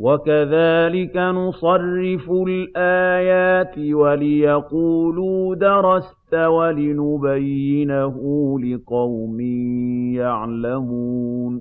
وَكَذَٰلِكَ نُصَرِّفُ الْآيَاتِ وَلِيَقُولُوا دَرَسْتَ وَلِنُبَيِّنَهُ لِقَوْمٍ يَعْلَمُونَ